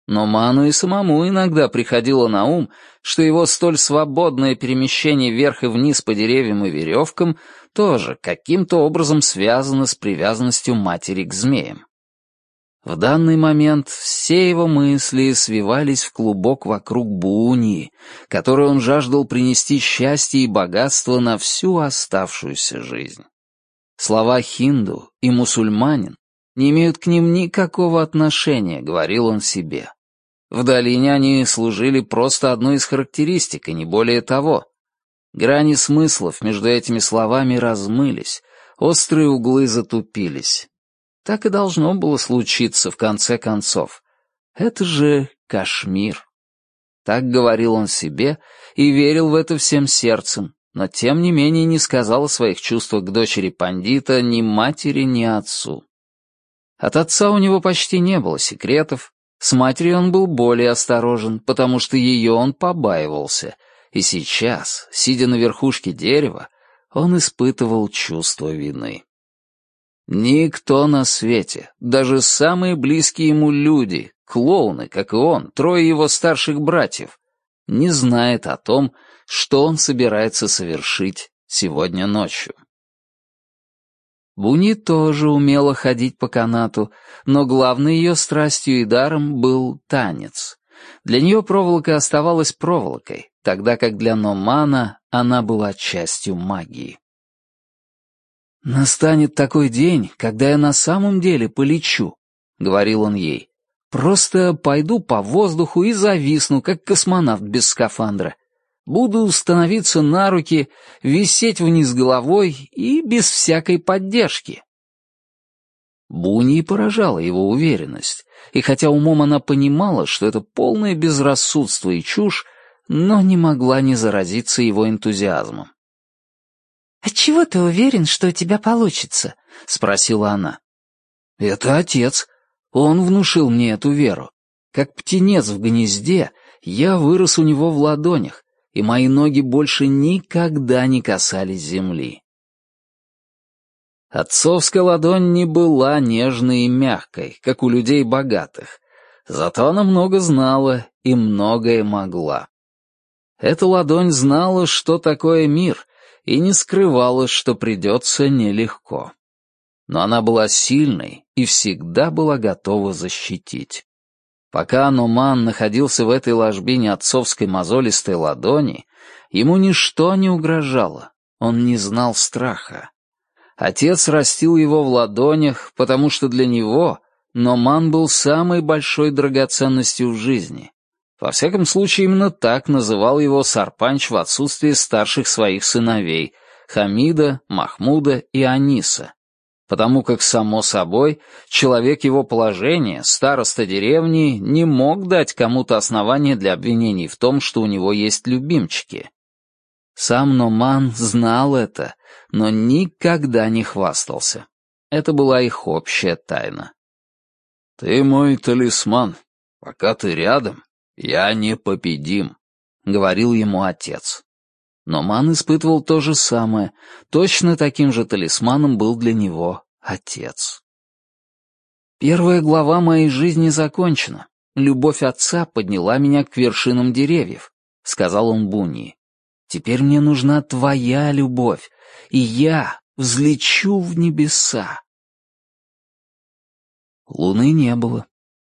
Но Ману и самому иногда приходило на ум, что его столь свободное перемещение вверх и вниз по деревьям и веревкам тоже каким-то образом связано с привязанностью матери к змеям. В данный момент все его мысли свивались в клубок вокруг Буни, которой он жаждал принести счастье и богатство на всю оставшуюся жизнь. Слова «хинду» и «мусульманин» не имеют к ним никакого отношения, говорил он себе. В долине они служили просто одной из характеристик, и не более того. Грани смыслов между этими словами размылись, острые углы затупились. Так и должно было случиться в конце концов. Это же Кашмир. Так говорил он себе и верил в это всем сердцем, но тем не менее не сказал о своих чувствах к дочери пандита ни матери, ни отцу. От отца у него почти не было секретов, с матерью он был более осторожен, потому что ее он побаивался, и сейчас, сидя на верхушке дерева, он испытывал чувство вины. Никто на свете, даже самые близкие ему люди, клоуны, как и он, трое его старших братьев, не знает о том, что он собирается совершить сегодня ночью. Буни тоже умела ходить по канату, но главной ее страстью и даром был танец. Для нее проволока оставалась проволокой, тогда как для Номана она была частью магии. «Настанет такой день, когда я на самом деле полечу», — говорил он ей. «Просто пойду по воздуху и зависну, как космонавт без скафандра. Буду становиться на руки, висеть вниз головой и без всякой поддержки. Буни поражала его уверенность, и хотя умом она понимала, что это полное безрассудство и чушь, но не могла не заразиться его энтузиазмом. «Отчего ты уверен, что у тебя получится?» — спросила она. «Это отец. Он внушил мне эту веру. Как птенец в гнезде, я вырос у него в ладонях, и мои ноги больше никогда не касались земли. Отцовская ладонь не была нежной и мягкой, как у людей богатых, зато она много знала и многое могла. Эта ладонь знала, что такое мир, и не скрывала, что придется нелегко. Но она была сильной и всегда была готова защитить. Пока Нуман находился в этой ложбине отцовской мозолистой ладони, ему ничто не угрожало, он не знал страха. Отец растил его в ладонях, потому что для него Номан был самой большой драгоценностью в жизни. Во всяком случае, именно так называл его Сарпанч в отсутствие старших своих сыновей — Хамида, Махмуда и Аниса потому как, само собой, человек его положения, староста деревни, не мог дать кому-то основание для обвинений в том, что у него есть любимчики. Сам Номан знал это, но никогда не хвастался. Это была их общая тайна. «Ты мой талисман. Пока ты рядом, я непобедим», — говорил ему отец. Но Ман испытывал то же самое. Точно таким же талисманом был для него отец. Первая глава моей жизни закончена. Любовь отца подняла меня к вершинам деревьев, — сказал он Буни. Теперь мне нужна твоя любовь, и я взлечу в небеса. Луны не было.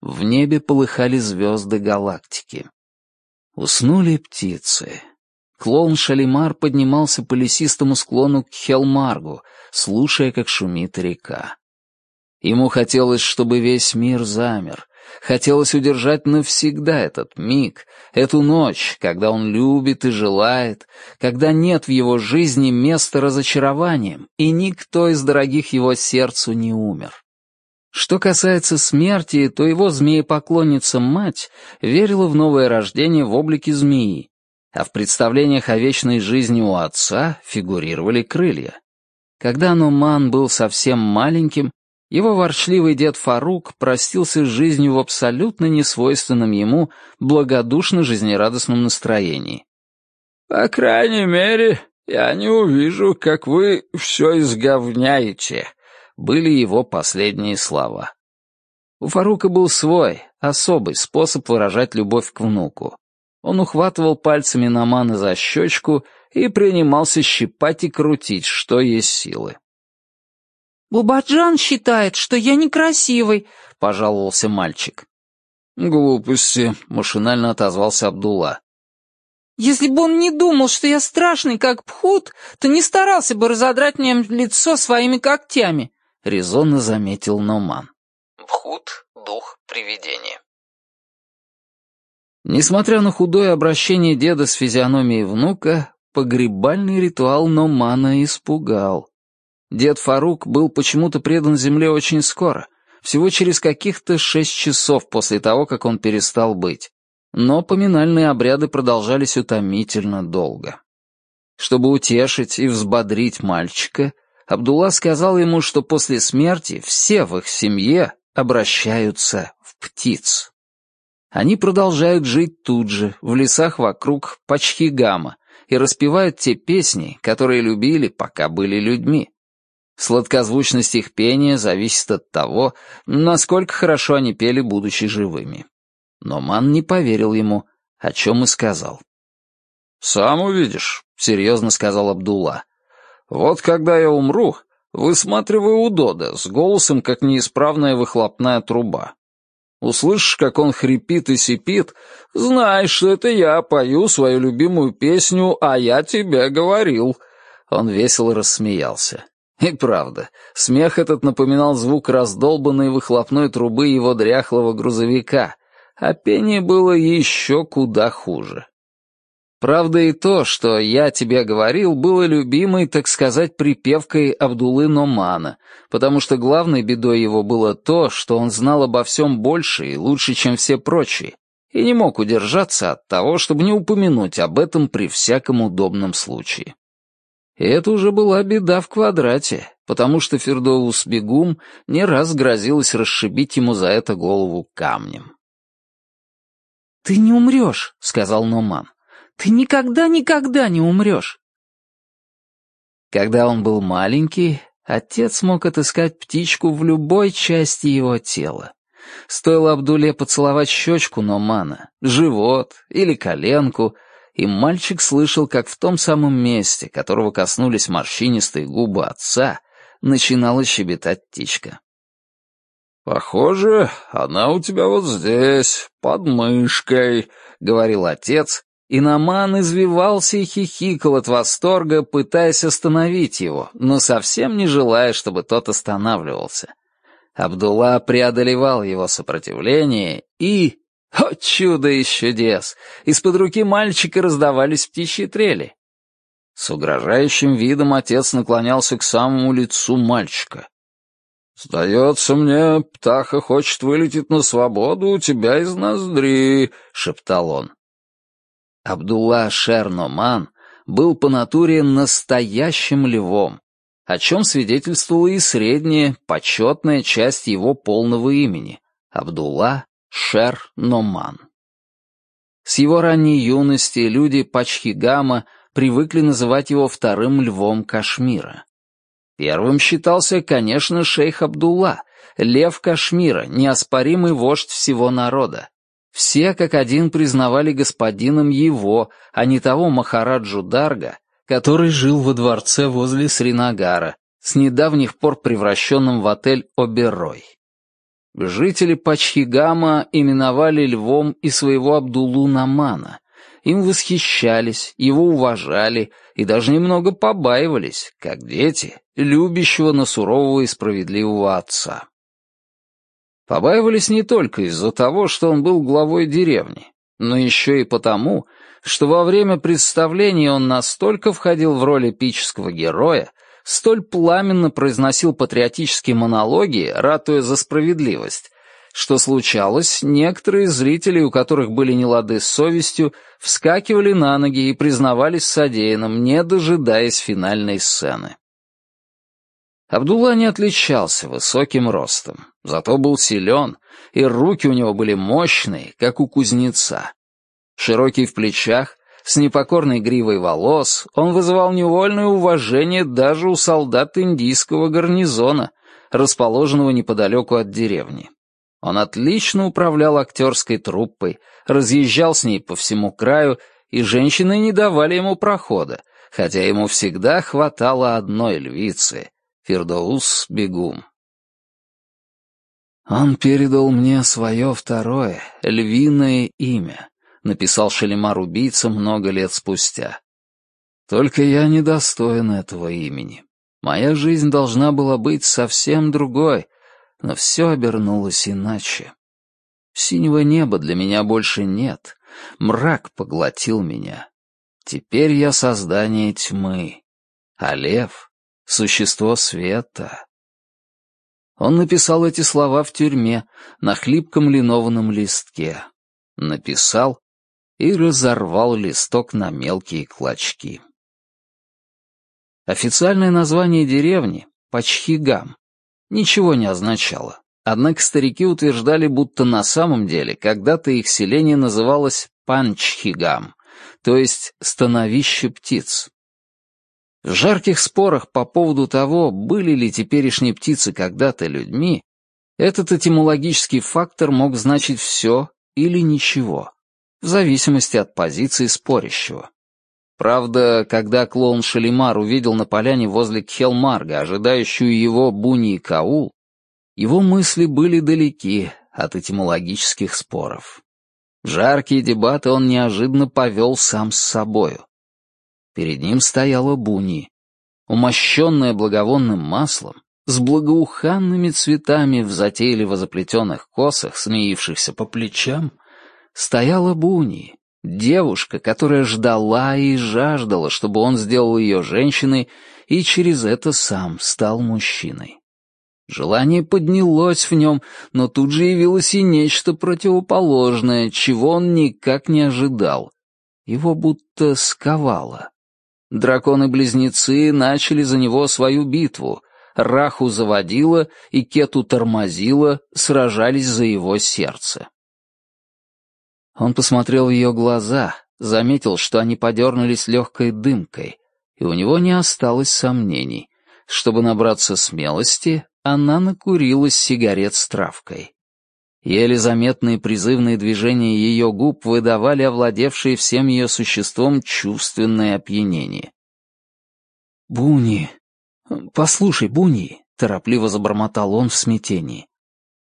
В небе полыхали звезды галактики. Уснули птицы. Клоун Шалимар поднимался по лесистому склону к Хелмаргу, слушая, как шумит река. Ему хотелось, чтобы весь мир замер. Хотелось удержать навсегда этот миг, эту ночь, когда он любит и желает, когда нет в его жизни места разочарованиям, и никто из дорогих его сердцу не умер. Что касается смерти, то его змеепоклонница-мать верила в новое рождение в облике змеи, а в представлениях о вечной жизни у отца фигурировали крылья. Когда Нуман был совсем маленьким, его ворчливый дед Фарук простился с жизнью в абсолютно несвойственном ему благодушно-жизнерадостном настроении. «По крайней мере, я не увижу, как вы все изговняете», были его последние слова. У Фарука был свой, особый способ выражать любовь к внуку. Он ухватывал пальцами Намана за щечку и принимался щипать и крутить, что есть силы. «Бубаджан считает, что я некрасивый», — пожаловался мальчик. «Глупости», — машинально отозвался Абдулла. «Если бы он не думал, что я страшный, как пхут, то не старался бы разодрать мне лицо своими когтями», — резонно заметил Номан. Пхут — дух привидения. Несмотря на худое обращение деда с физиономией внука, погребальный ритуал Номана испугал. Дед Фарук был почему-то предан земле очень скоро, всего через каких-то шесть часов после того, как он перестал быть. Но поминальные обряды продолжались утомительно долго. Чтобы утешить и взбодрить мальчика, Абдулла сказал ему, что после смерти все в их семье обращаются в птиц. Они продолжают жить тут же, в лесах вокруг Пачхигама, и распевают те песни, которые любили, пока были людьми. Сладкозвучность их пения зависит от того, насколько хорошо они пели, будучи живыми. Но Ман не поверил ему, о чем и сказал. «Сам увидишь», — серьезно сказал Абдулла. «Вот когда я умру, высматриваю у Дода с голосом, как неисправная выхлопная труба. Услышишь, как он хрипит и сипит, знаешь, что это я пою свою любимую песню «А я тебе говорил». Он весело рассмеялся. И правда, смех этот напоминал звук раздолбанной выхлопной трубы его дряхлого грузовика, а пение было еще куда хуже. Правда и то, что «я тебе говорил» было любимой, так сказать, припевкой Абдулы Номана, потому что главной бедой его было то, что он знал обо всем больше и лучше, чем все прочие, и не мог удержаться от того, чтобы не упомянуть об этом при всяком удобном случае. И это уже была беда в квадрате, потому что Фердоус Бегум не раз грозилось расшибить ему за это голову камнем. «Ты не умрешь», — сказал Номан. Ты никогда-никогда не умрешь. Когда он был маленький, отец мог отыскать птичку в любой части его тела. Стоило Абдуле поцеловать щечку Номана, живот или коленку, и мальчик слышал, как в том самом месте, которого коснулись морщинистые губы отца, начинала щебетать птичка. «Похоже, она у тебя вот здесь, под мышкой», — говорил отец, и Наман извивался и хихикал от восторга, пытаясь остановить его, но совсем не желая, чтобы тот останавливался. Абдулла преодолевал его сопротивление и... О, чудо из чудес! Из-под руки мальчика раздавались птичьи трели. С угрожающим видом отец наклонялся к самому лицу мальчика. «Сдается мне, птаха хочет вылететь на свободу у тебя из ноздри», — шептал он. Абдулла Шерноман был по натуре настоящим львом, о чем свидетельствовала и средняя, почетная часть его полного имени — Абдулла Шер-Номан. С его ранней юности люди Пачхигама привыкли называть его вторым львом Кашмира. Первым считался, конечно, шейх Абдулла, лев Кашмира, неоспоримый вождь всего народа. Все как один признавали господином его, а не того Махараджу Дарга, который жил во дворце возле Сринагара, с недавних пор превращенным в отель Оберой. Жители Пачхигама именовали львом и своего Абдулу Намана. Им восхищались, его уважали и даже немного побаивались, как дети, любящего, но сурового и справедливого отца. Побаивались не только из-за того, что он был главой деревни, но еще и потому, что во время представления он настолько входил в роль эпического героя, столь пламенно произносил патриотические монологи, ратуя за справедливость, что случалось, некоторые зрители, у которых были нелады с совестью, вскакивали на ноги и признавались содеянным, не дожидаясь финальной сцены. Абдулла не отличался высоким ростом, зато был силен, и руки у него были мощные, как у кузнеца. Широкий в плечах, с непокорной гривой волос, он вызывал невольное уважение даже у солдат индийского гарнизона, расположенного неподалеку от деревни. Он отлично управлял актерской труппой, разъезжал с ней по всему краю, и женщины не давали ему прохода, хотя ему всегда хватало одной львицы — Фирдоус Бегум. «Он передал мне свое второе, львиное имя», — написал Шалимар убийца много лет спустя. «Только я недостоин этого имени. Моя жизнь должна была быть совсем другой, но все обернулось иначе. Синего неба для меня больше нет, мрак поглотил меня. Теперь я создание тьмы, а лев — существо света. Он написал эти слова в тюрьме, на хлипком линованном листке. Написал и разорвал листок на мелкие клочки. Официальное название деревни — Пачхигам ничего не означало. Однако старики утверждали, будто на самом деле когда-то их селение называлось Панчхигам, то есть «становище птиц». В жарких спорах по поводу того, были ли теперешние птицы когда-то людьми, этот этимологический фактор мог значить все или ничего, в зависимости от позиции спорящего. Правда, когда клоун Шалимар увидел на поляне возле Кхелмарга ожидающую его Буни и Каул, его мысли были далеки от этимологических споров. Жаркие дебаты он неожиданно повел сам с собою. Перед ним стояла Буни, умощенная благовонным маслом, с благоуханными цветами в затейливо заплетенных косах, смеившихся по плечам, стояла Буни, Девушка, которая ждала и жаждала, чтобы он сделал ее женщиной, и через это сам стал мужчиной. Желание поднялось в нем, но тут же явилось и нечто противоположное, чего он никак не ожидал. Его будто сковало. Драконы-близнецы начали за него свою битву. Раху заводила и Кету тормозила, сражались за его сердце. Он посмотрел в ее глаза, заметил, что они подернулись легкой дымкой, и у него не осталось сомнений. Чтобы набраться смелости, она накурилась сигарет с травкой. Еле заметные призывные движения ее губ выдавали овладевшие всем ее существом чувственное опьянение. «Буни! Послушай, Буни!» — торопливо забормотал он в смятении.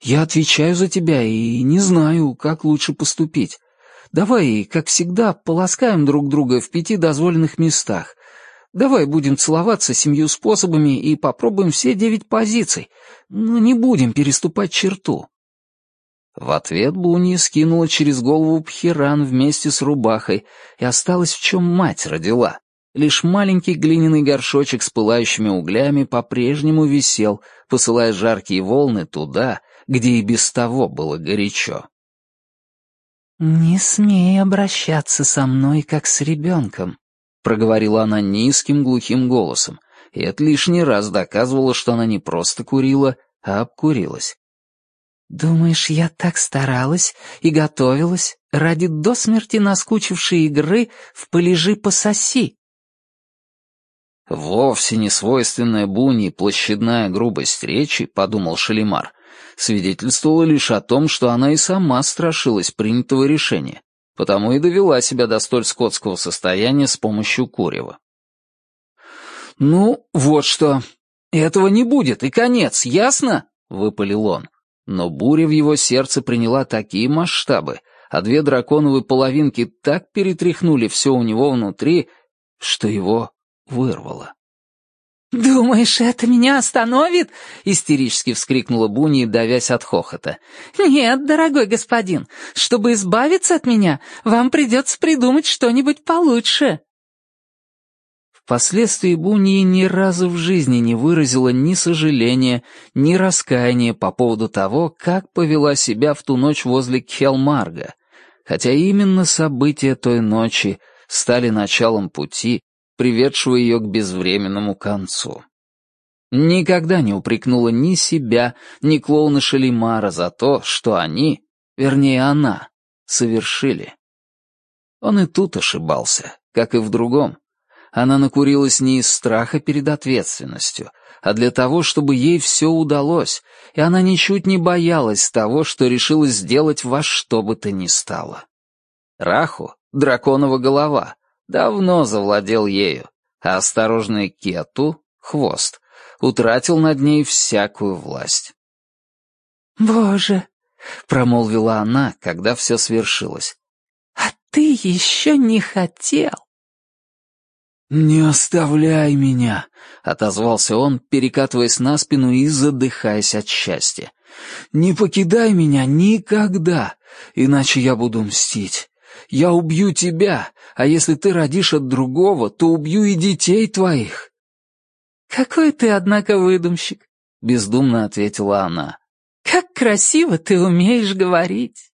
«Я отвечаю за тебя и не знаю, как лучше поступить. Давай, как всегда, полоскаем друг друга в пяти дозволенных местах. Давай будем целоваться семью способами и попробуем все девять позиций, но не будем переступать черту». В ответ Буни скинула через голову Пхиран вместе с рубахой и осталась в чем мать родила. Лишь маленький глиняный горшочек с пылающими углями по-прежнему висел, посылая жаркие волны туда, где и без того было горячо. «Не смей обращаться со мной, как с ребенком», — проговорила она низким глухим голосом, и это лишний раз доказывало, что она не просто курила, а обкурилась. «Думаешь, я так старалась и готовилась ради до смерти наскучившей игры в «Полежи, пососи»?» «Вовсе не свойственная Буни площадная грубость речи», — подумал Шалимар, свидетельствовало лишь о том, что она и сама страшилась принятого решения, потому и довела себя до столь скотского состояния с помощью курева. «Ну, вот что. Этого не будет, и конец, ясно?» — выпалил он. Но буря в его сердце приняла такие масштабы, а две драконовые половинки так перетряхнули все у него внутри, что его вырвало. «Думаешь, это меня остановит?» — истерически вскрикнула Буни, давясь от хохота. «Нет, дорогой господин, чтобы избавиться от меня, вам придется придумать что-нибудь получше». Впоследствии Буни ни разу в жизни не выразила ни сожаления, ни раскаяния по поводу того, как повела себя в ту ночь возле Кхелмарга, хотя именно события той ночи стали началом пути, приведшего ее к безвременному концу. Никогда не упрекнула ни себя, ни клоуна Шалимара за то, что они, вернее она, совершили. Он и тут ошибался, как и в другом. Она накурилась не из страха перед ответственностью, а для того, чтобы ей все удалось, и она ничуть не боялась того, что решила сделать во что бы то ни стало. Раху, драконова голова, давно завладел ею, а осторожный Кету, хвост, утратил над ней всякую власть. «Боже!» — промолвила она, когда все свершилось. «А ты еще не хотел!» «Не оставляй меня!» — отозвался он, перекатываясь на спину и задыхаясь от счастья. «Не покидай меня никогда, иначе я буду мстить. Я убью тебя, а если ты родишь от другого, то убью и детей твоих». «Какой ты, однако, выдумщик», — бездумно ответила она. «Как красиво ты умеешь говорить».